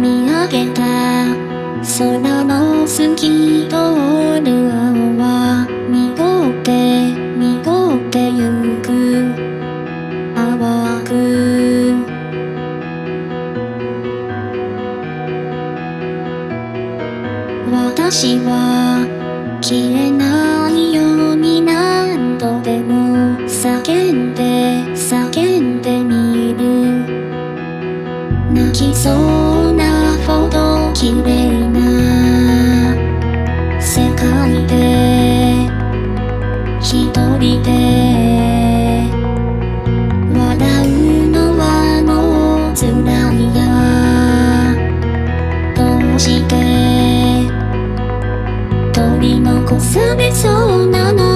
見上げた空の透き通る青は濁って濁ってゆく淡く。私は消えないよ取り残されそうなの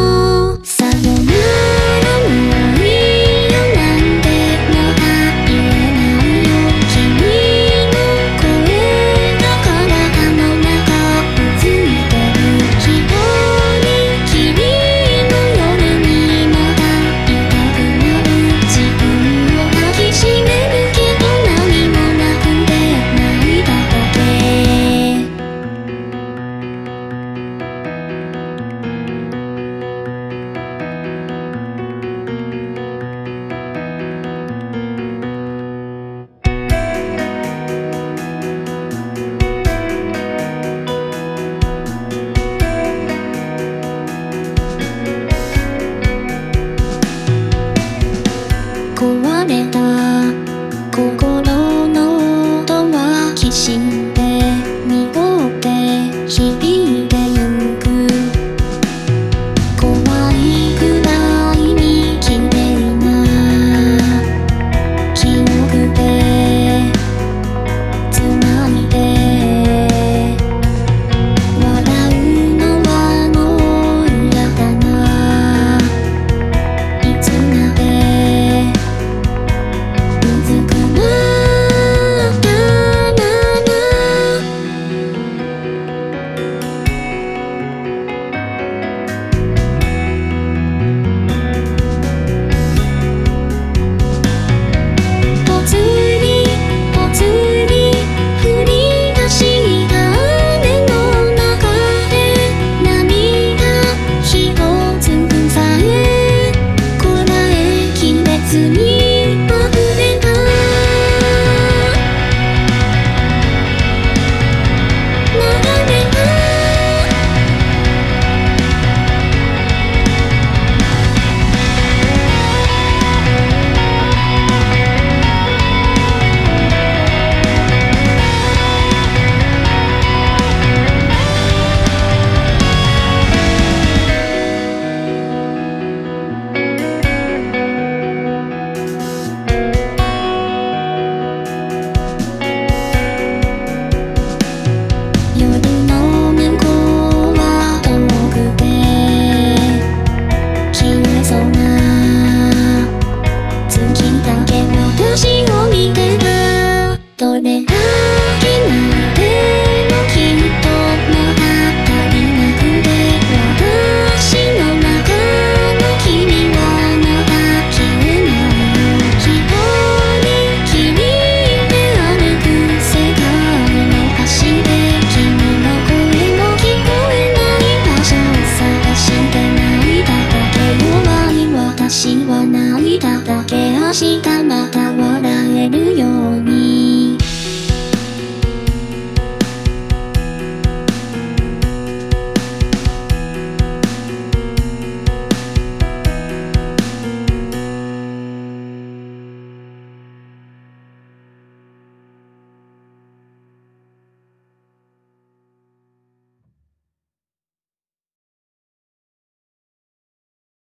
壊れた心の音はきし